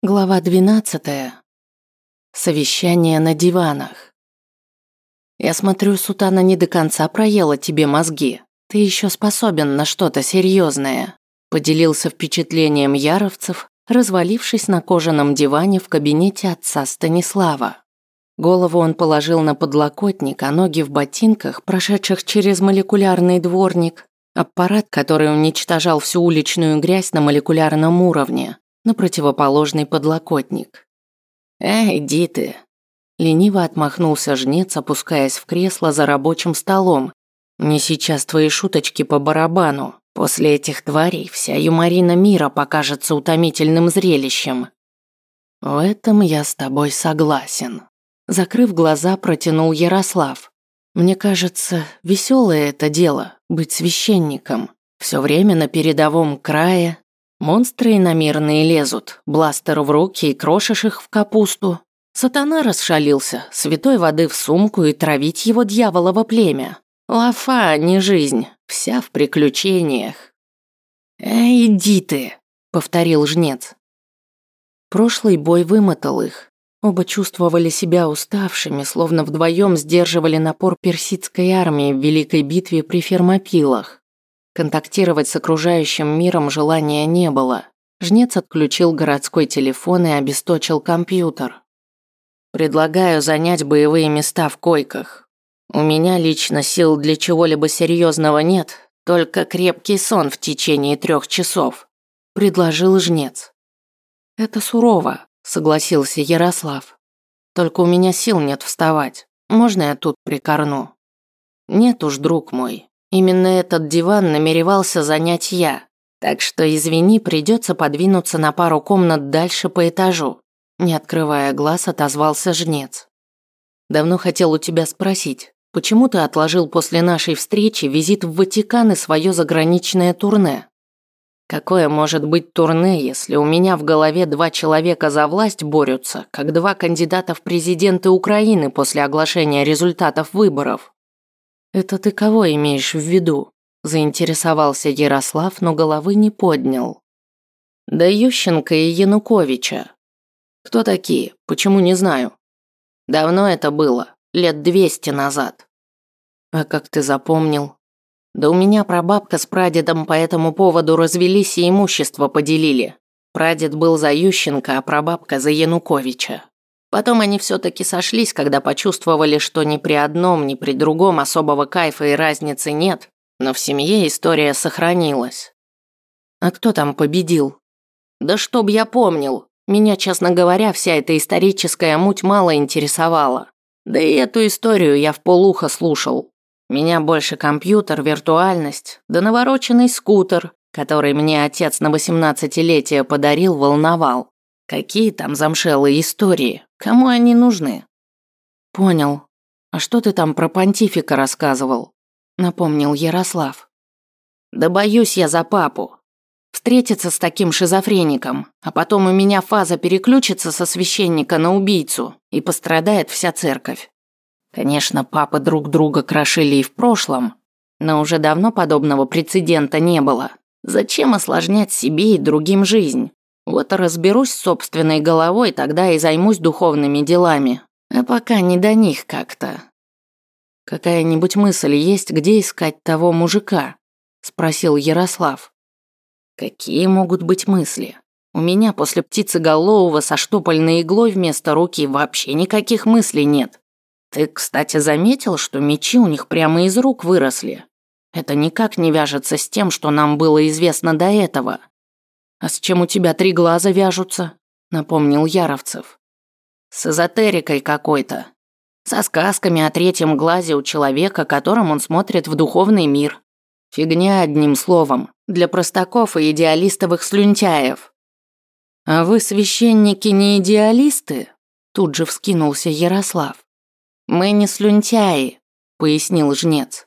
Глава 12. Совещание на диванах. Я смотрю, Сутана не до конца проела тебе мозги. Ты еще способен на что-то серьезное. Поделился впечатлением яровцев, развалившись на кожаном диване в кабинете отца Станислава. Голову он положил на подлокотник, а ноги в ботинках, прошедших через молекулярный дворник, аппарат, который уничтожал всю уличную грязь на молекулярном уровне, на противоположный подлокотник. «Эй, иди ты!» Лениво отмахнулся жнец, опускаясь в кресло за рабочим столом. «Мне сейчас твои шуточки по барабану. После этих тварей вся юморина мира покажется утомительным зрелищем». «В этом я с тобой согласен». Закрыв глаза, протянул Ярослав. «Мне кажется, веселое это дело – быть священником. Все время на передовом крае, Монстры иномерные лезут, бластер в руки и крошишь их в капусту. Сатана расшалился, святой воды в сумку и травить его дьяволово племя. Лафа, не жизнь, вся в приключениях. «Эй, иди ты!» — повторил жнец. Прошлый бой вымотал их. Оба чувствовали себя уставшими, словно вдвоем сдерживали напор персидской армии в великой битве при Фермопилах. Контактировать с окружающим миром желания не было. Жнец отключил городской телефон и обесточил компьютер. Предлагаю занять боевые места в койках. У меня лично сил для чего-либо серьезного нет, только крепкий сон в течение трех часов, предложил жнец. Это сурово, согласился Ярослав. Только у меня сил нет вставать. Можно я тут прикорну? Нет уж, друг мой. Именно этот диван намеревался занять я, так что, извини, придется подвинуться на пару комнат дальше по этажу. Не открывая глаз, отозвался жнец. Давно хотел у тебя спросить, почему ты отложил после нашей встречи визит в Ватикан и свое заграничное турне? Какое может быть турне, если у меня в голове два человека за власть борются, как два кандидата в президенты Украины после оглашения результатов выборов? «Это ты кого имеешь в виду?» – заинтересовался Ярослав, но головы не поднял. «Да Ющенко и Януковича. Кто такие? Почему не знаю? Давно это было, лет двести назад. А как ты запомнил? Да у меня прабабка с прадедом по этому поводу развелись и имущество поделили. Прадед был за Ющенко, а прабабка за Януковича. Потом они все-таки сошлись, когда почувствовали, что ни при одном, ни при другом особого кайфа и разницы нет, но в семье история сохранилась. А кто там победил? Да чтоб я помнил. Меня, честно говоря, вся эта историческая муть мало интересовала. Да и эту историю я в полухо слушал. Меня больше компьютер, виртуальность, да навороченный скутер, который мне отец на восемнадцатилетие подарил, волновал. Какие там замшелые истории? Кому они нужны? Понял. А что ты там про понтифика рассказывал? Напомнил Ярослав. Да боюсь я за папу. Встретиться с таким шизофреником, а потом у меня фаза переключится со священника на убийцу, и пострадает вся церковь. Конечно, папы друг друга крошили и в прошлом, но уже давно подобного прецедента не было. Зачем осложнять себе и другим жизнь? Вот разберусь с собственной головой, тогда и займусь духовными делами. А пока не до них как-то. Какая-нибудь мысль есть, где искать того мужика? Спросил Ярослав. Какие могут быть мысли? У меня после птицы голового со штопольной иглой вместо руки вообще никаких мыслей нет. Ты, кстати, заметил, что мечи у них прямо из рук выросли? Это никак не вяжется с тем, что нам было известно до этого. «А с чем у тебя три глаза вяжутся?» – напомнил Яровцев. «С эзотерикой какой-то. Со сказками о третьем глазе у человека, которым он смотрит в духовный мир. Фигня одним словом, для простаков и идеалистовых слюнтяев». «А вы, священники, не идеалисты?» Тут же вскинулся Ярослав. «Мы не слюнтяи», – пояснил жнец.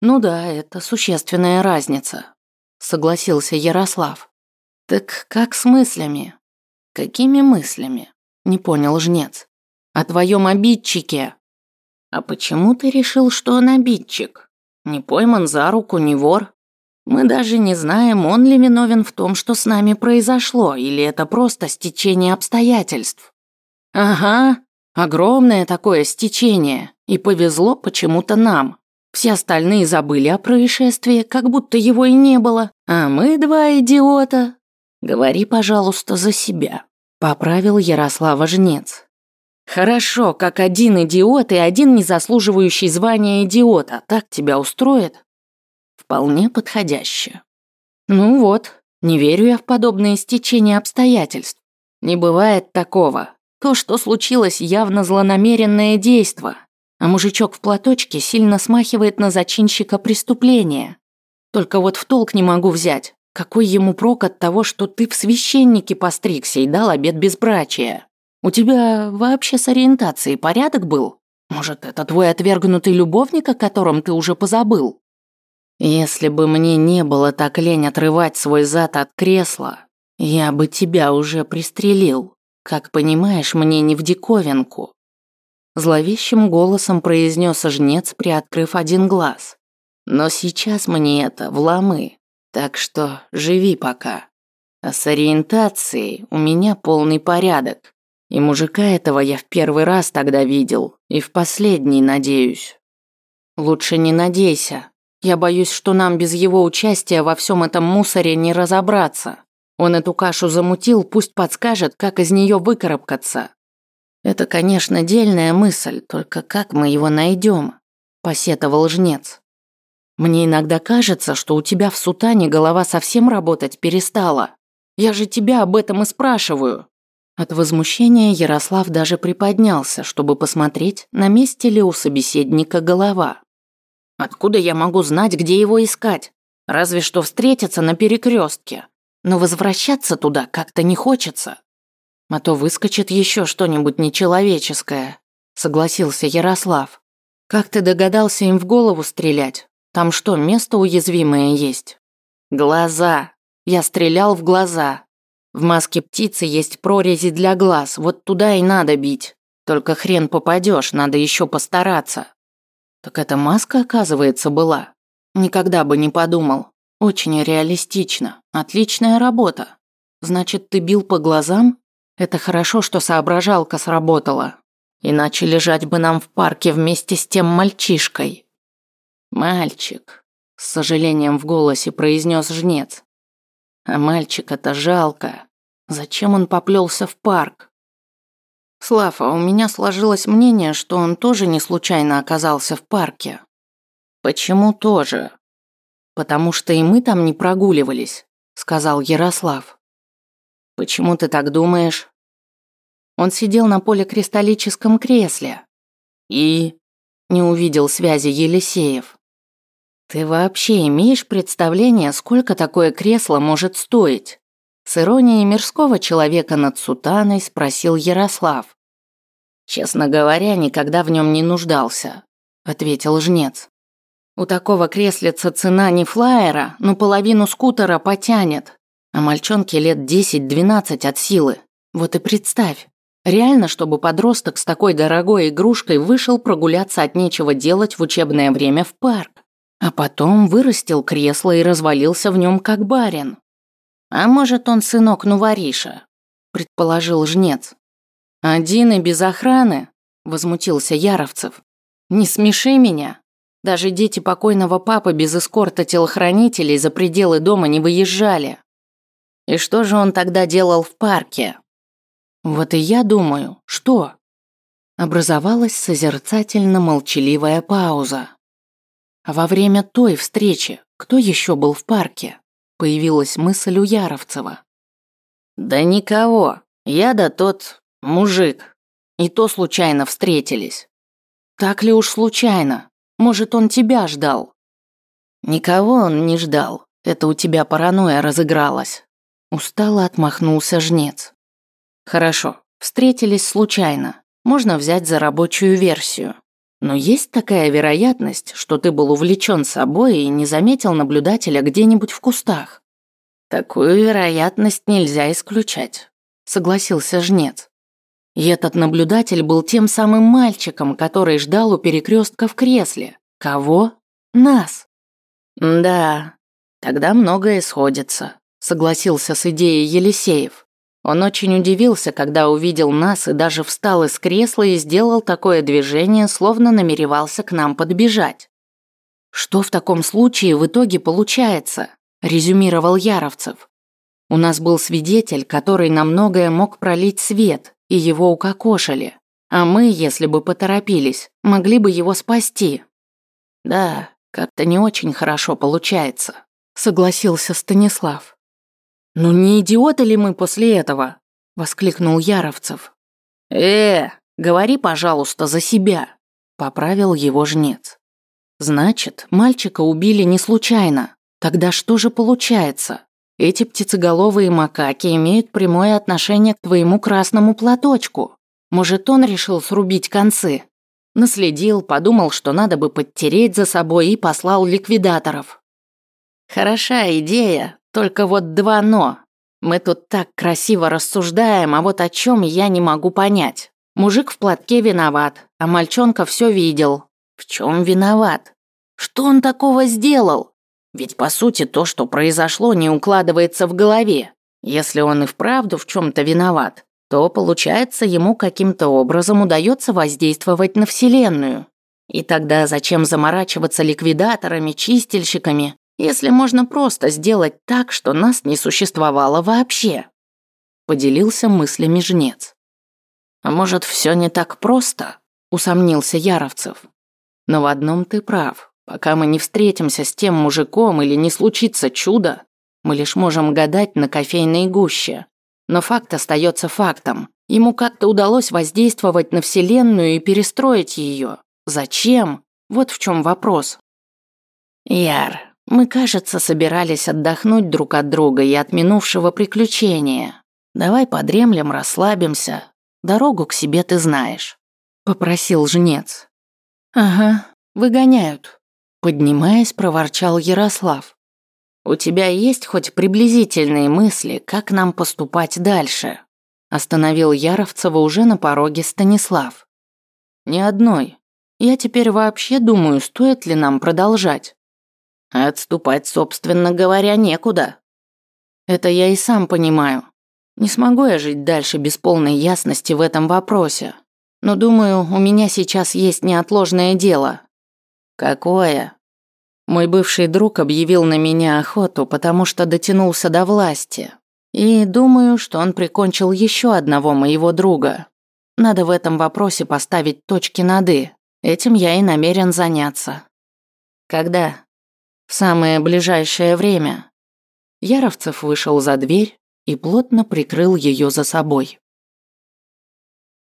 «Ну да, это существенная разница», – согласился Ярослав. Так как с мыслями? Какими мыслями? Не понял жнец. О твоем обидчике. А почему ты решил, что он обидчик? Не пойман за руку, не вор. Мы даже не знаем, он ли виновен в том, что с нами произошло, или это просто стечение обстоятельств. Ага, огромное такое стечение, и повезло почему-то нам. Все остальные забыли о происшествии, как будто его и не было, а мы два идиота. Говори, пожалуйста, за себя, поправил Ярослава Жнец. Хорошо, как один идиот и один незаслуживающий звания идиота, так тебя устроит? Вполне подходяще. Ну вот, не верю я в подобные стечения обстоятельств. Не бывает такого. То, что случилось, явно злонамеренное действо. А мужичок в платочке сильно смахивает на зачинщика преступления. Только вот в толк не могу взять. Какой ему прок от того, что ты в священнике постригся и дал обед безбрачия? У тебя вообще с ориентацией порядок был? Может, это твой отвергнутый любовник, о котором ты уже позабыл? Если бы мне не было так лень отрывать свой зад от кресла, я бы тебя уже пристрелил. Как понимаешь, мне не в диковинку. Зловещим голосом произнес жнец, приоткрыв один глаз. Но сейчас мне это вломы, так что живи пока. А с ориентацией у меня полный порядок. И мужика этого я в первый раз тогда видел, и в последний, надеюсь. Лучше не надейся, я боюсь, что нам без его участия во всем этом мусоре не разобраться. Он эту кашу замутил, пусть подскажет, как из нее выкарабкаться. Это, конечно, дельная мысль, только как мы его найдем? Посетовал жнец. Мне иногда кажется, что у тебя в сутане голова совсем работать перестала. Я же тебя об этом и спрашиваю. От возмущения Ярослав даже приподнялся, чтобы посмотреть, на месте ли у собеседника голова. Откуда я могу знать, где его искать? Разве что встретиться на перекрестке. Но возвращаться туда как-то не хочется. А то выскочит еще что-нибудь нечеловеческое, согласился Ярослав. Как ты догадался им в голову стрелять? Там что, место уязвимое есть? Глаза. Я стрелял в глаза. В маске птицы есть прорези для глаз, вот туда и надо бить. Только хрен попадешь, надо еще постараться. Так эта маска, оказывается, была. Никогда бы не подумал. Очень реалистично. Отличная работа. Значит, ты бил по глазам? Это хорошо, что соображалка сработала. Иначе лежать бы нам в парке вместе с тем мальчишкой. Мальчик, с сожалением в голосе произнес жнец. А мальчика-то жалко. Зачем он поплелся в парк? Слава, у меня сложилось мнение, что он тоже не случайно оказался в парке. Почему тоже? Потому что и мы там не прогуливались, сказал Ярослав. Почему ты так думаешь? Он сидел на поликристаллическом кресле. И не увидел связи Елисеев. Ты вообще имеешь представление, сколько такое кресло может стоить? С иронией мирского человека над сутаной спросил Ярослав. «Честно говоря, никогда в нем не нуждался», – ответил жнец. «У такого креслица цена не флайера, но половину скутера потянет, а мальчонке лет 10-12 от силы. Вот и представь, реально, чтобы подросток с такой дорогой игрушкой вышел прогуляться от нечего делать в учебное время в парк, а потом вырастил кресло и развалился в нем как барин. «А может, он сынок Нувариша?» – предположил жнец. «Один и без охраны?» – возмутился Яровцев. «Не смеши меня. Даже дети покойного папы без эскорта телохранителей за пределы дома не выезжали. И что же он тогда делал в парке?» «Вот и я думаю, что?» Образовалась созерцательно-молчаливая пауза. А во время той встречи кто еще был в парке? Появилась мысль у Яровцева. «Да никого. Я да тот мужик. И то случайно встретились». «Так ли уж случайно? Может, он тебя ждал?» «Никого он не ждал. Это у тебя паранойя разыгралась». Устало отмахнулся жнец. «Хорошо, встретились случайно. Можно взять за рабочую версию. Но есть такая вероятность, что ты был увлечен собой и не заметил наблюдателя где-нибудь в кустах. Такую вероятность нельзя исключать, согласился жнец. И этот наблюдатель был тем самым мальчиком, который ждал у перекрестка в кресле. Кого? Нас. Да. Тогда многое сходится, согласился с идеей Елисеев. Он очень удивился, когда увидел нас и даже встал из кресла и сделал такое движение, словно намеревался к нам подбежать. Что в таком случае в итоге получается? резюмировал Яровцев. У нас был свидетель, который на многое мог пролить свет, и его укокошили. А мы, если бы поторопились, могли бы его спасти. Да, как-то не очень хорошо получается, согласился Станислав. Ну не идиоты ли мы после этого? воскликнул Яровцев. Э, говори, пожалуйста, за себя, поправил его жнец. Значит, мальчика убили не случайно. Тогда что же получается? Эти птицеголовые макаки имеют прямое отношение к твоему красному платочку. Может, он решил срубить концы? Наследил, подумал, что надо бы подтереть за собой и послал ликвидаторов. Хороша идея, только вот два «но». Мы тут так красиво рассуждаем, а вот о чем я не могу понять. Мужик в платке виноват, а мальчонка все видел. В чем виноват? Что он такого сделал? Ведь по сути то, что произошло, не укладывается в голове. Если он и вправду в чем-то виноват, то, получается, ему каким-то образом удается воздействовать на Вселенную. И тогда зачем заморачиваться ликвидаторами, чистильщиками, если можно просто сделать так, что нас не существовало вообще? Поделился мыслями жнец. А может, все не так просто? Усомнился Яровцев. Но в одном ты прав. Пока мы не встретимся с тем мужиком или не случится чудо, мы лишь можем гадать на кофейной гуще. Но факт остается фактом. Ему как-то удалось воздействовать на Вселенную и перестроить ее. Зачем? Вот в чем вопрос. Яр, мы, кажется, собирались отдохнуть друг от друга и от минувшего приключения. Давай подремлем, расслабимся. Дорогу к себе ты знаешь. Попросил жнец. Ага, выгоняют. Поднимаясь, проворчал Ярослав. «У тебя есть хоть приблизительные мысли, как нам поступать дальше?» Остановил Яровцева уже на пороге Станислав. «Ни одной. Я теперь вообще думаю, стоит ли нам продолжать. Отступать, собственно говоря, некуда. Это я и сам понимаю. Не смогу я жить дальше без полной ясности в этом вопросе. Но думаю, у меня сейчас есть неотложное дело. Какое? Мой бывший друг объявил на меня охоту, потому что дотянулся до власти. И думаю, что он прикончил еще одного моего друга. Надо в этом вопросе поставить точки над «и». Этим я и намерен заняться. Когда? В самое ближайшее время. Яровцев вышел за дверь и плотно прикрыл ее за собой.